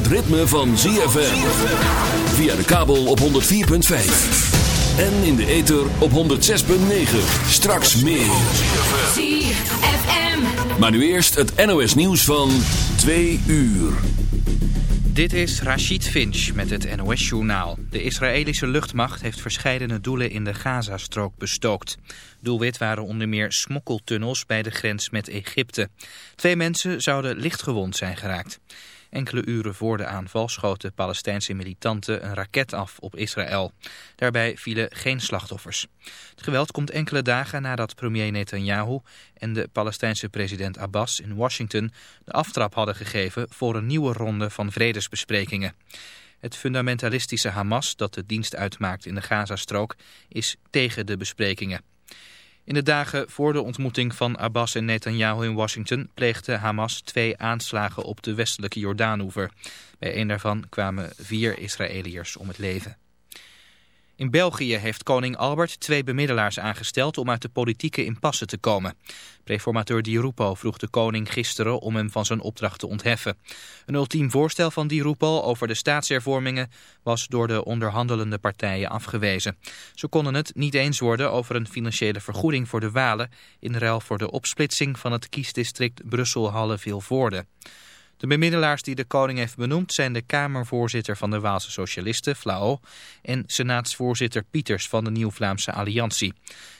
het ritme van ZFM. Via de kabel op 104.5. En in de ether op 106.9. Straks meer. ZFM. Maar nu eerst het NOS nieuws van 2 uur. Dit is Rashid Finch met het NOS-journaal. De Israëlische luchtmacht heeft verscheidene doelen in de Gazastrook bestookt. Doelwit waren onder meer smokkeltunnels bij de grens met Egypte. Twee mensen zouden lichtgewond zijn geraakt. Enkele uren voor de aanval schoten Palestijnse militanten een raket af op Israël. Daarbij vielen geen slachtoffers. Het geweld komt enkele dagen nadat premier Netanyahu en de Palestijnse president Abbas in Washington de aftrap hadden gegeven voor een nieuwe ronde van vredesbesprekingen. Het fundamentalistische Hamas, dat de dienst uitmaakt in de Gazastrook, is tegen de besprekingen. In de dagen voor de ontmoeting van Abbas en Netanyahu in Washington pleegde Hamas twee aanslagen op de westelijke Jordaanoever. Bij een daarvan kwamen vier Israëliërs om het leven. In België heeft koning Albert twee bemiddelaars aangesteld om uit de politieke impasse te komen. Reformateur Di Rupo vroeg de koning gisteren om hem van zijn opdracht te ontheffen. Een ultiem voorstel van Di Rupo over de staatshervormingen was door de onderhandelende partijen afgewezen. Ze konden het niet eens worden over een financiële vergoeding voor de Walen in ruil voor de opsplitsing van het kiesdistrict Brussel-Halle-Vilvoorde. De bemiddelaars die de koning heeft benoemd zijn de Kamervoorzitter van de Waalse Socialisten, Flao, en Senaatsvoorzitter Pieters van de Nieuw-Vlaamse Alliantie.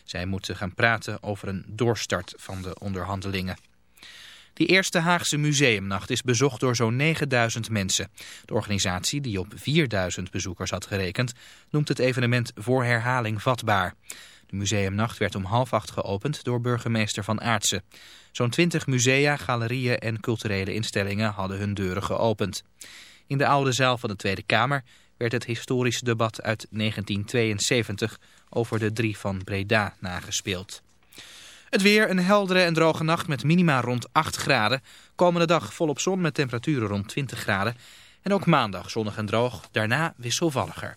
Zij moeten gaan praten over een doorstart van de onderhandelingen. Die eerste Haagse museumnacht is bezocht door zo'n 9000 mensen. De organisatie, die op 4000 bezoekers had gerekend, noemt het evenement voor herhaling vatbaar. De museumnacht werd om half acht geopend door burgemeester Van Aartsen. Zo'n twintig musea, galerieën en culturele instellingen hadden hun deuren geopend. In de oude zaal van de Tweede Kamer werd het historische debat uit 1972 over de drie van Breda nagespeeld. Het weer, een heldere en droge nacht met minima rond 8 graden. Komende dag volop zon met temperaturen rond 20 graden. En ook maandag zonnig en droog, daarna wisselvalliger.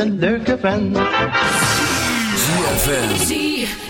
Een leuke vent. ZFM. ZFM.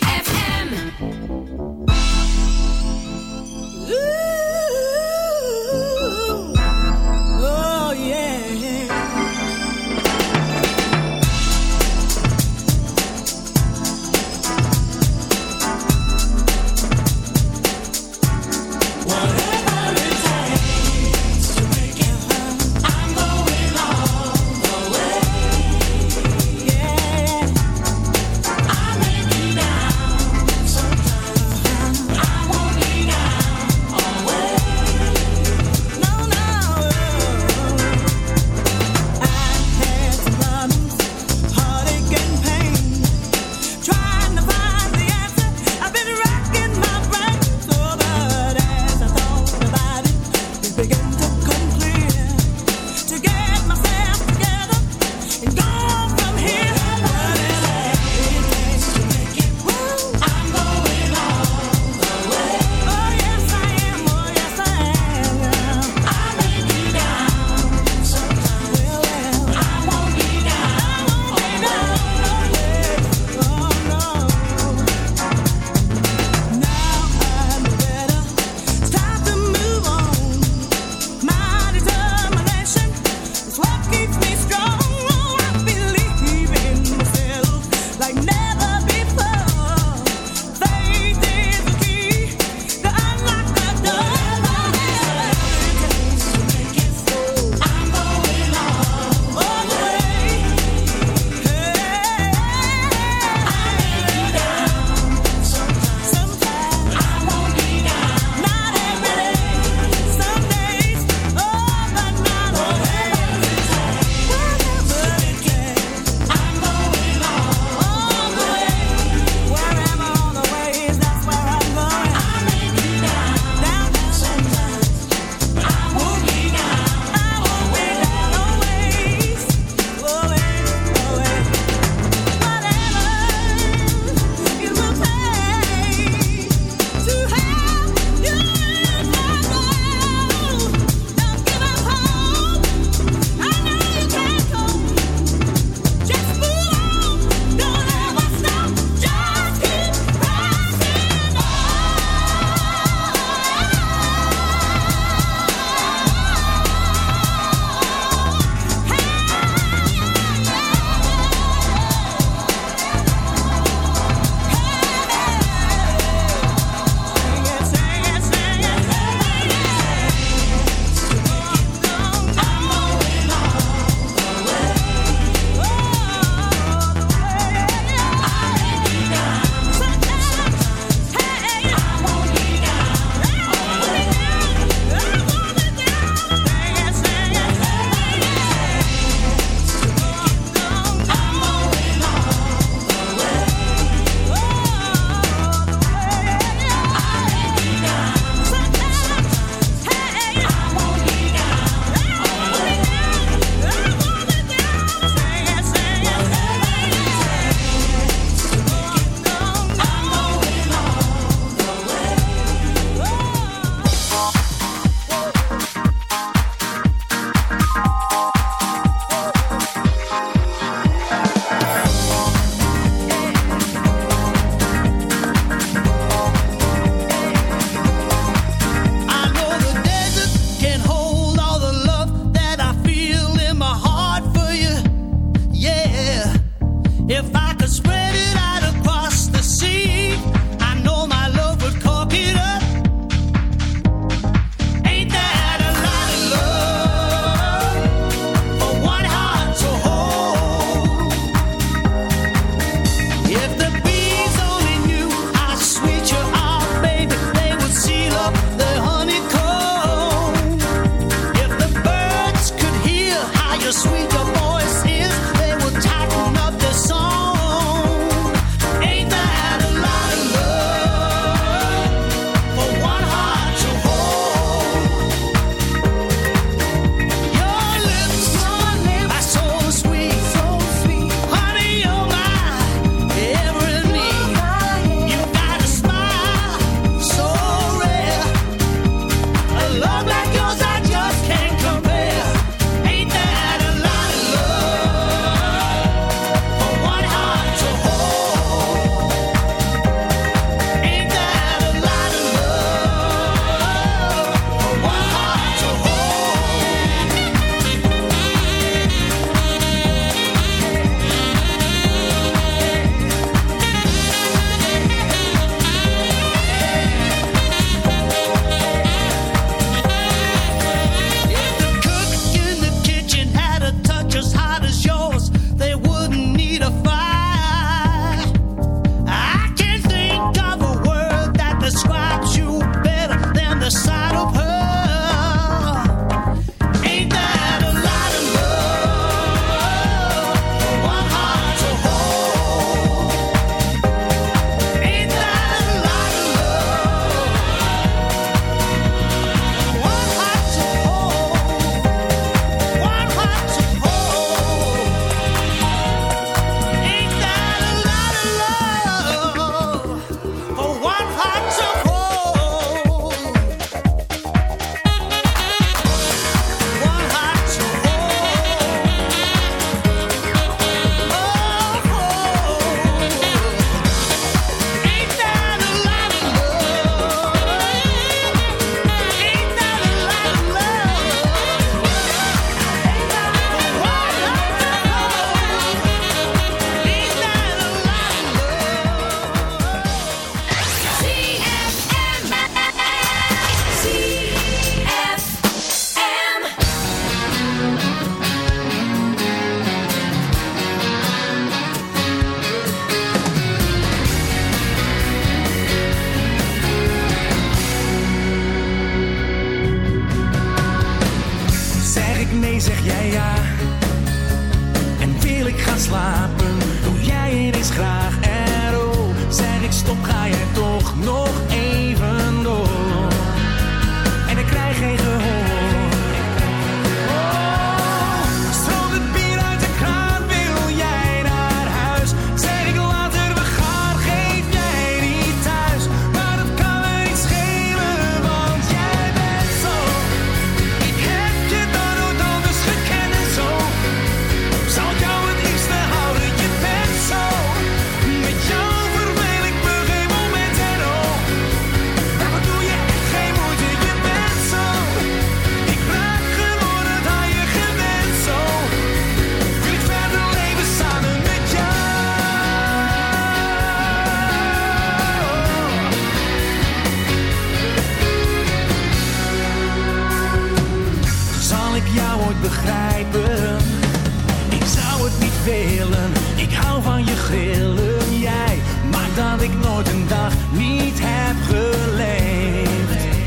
Ik hou van je grillen, jij Maar dat ik nooit een dag niet heb geleefd.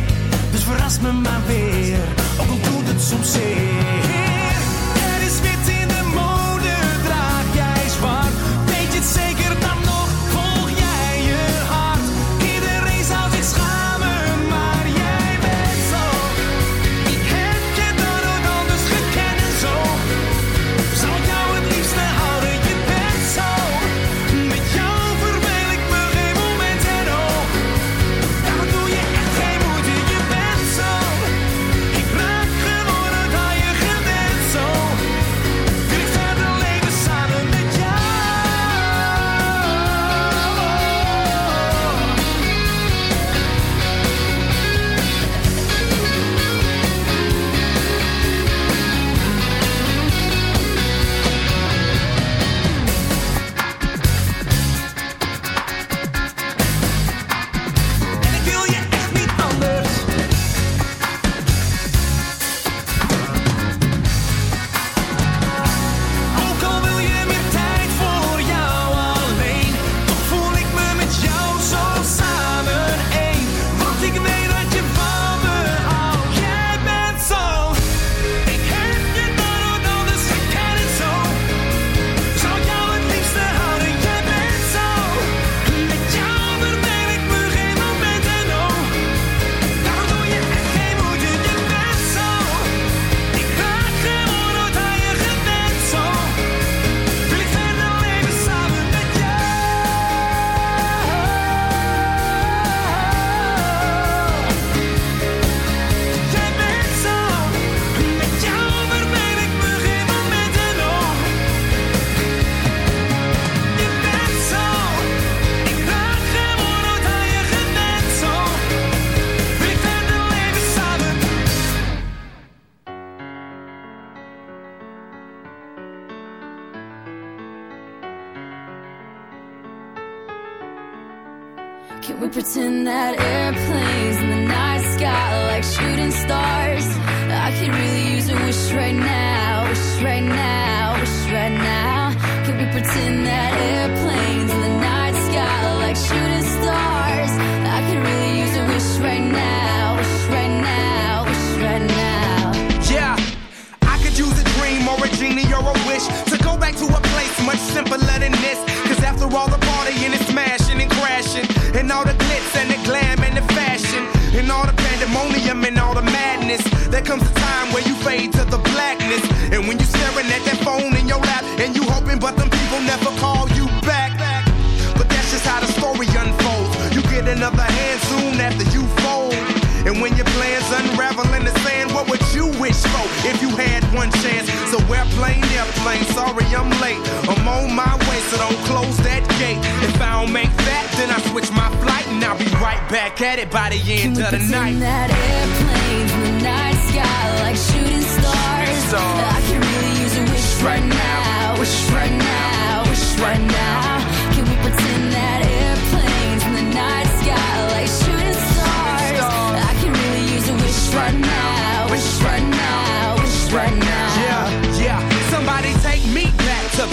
Dus verras me maar weer, ook al doet het soms zeer.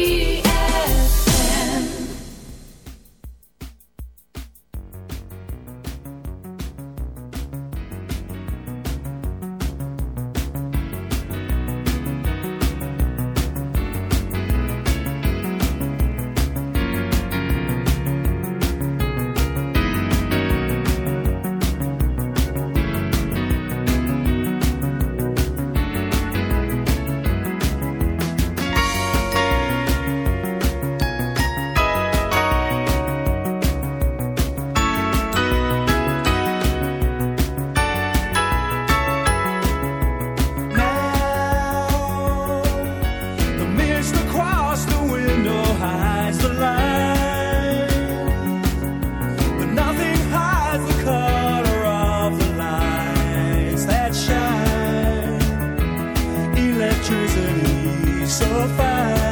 paz.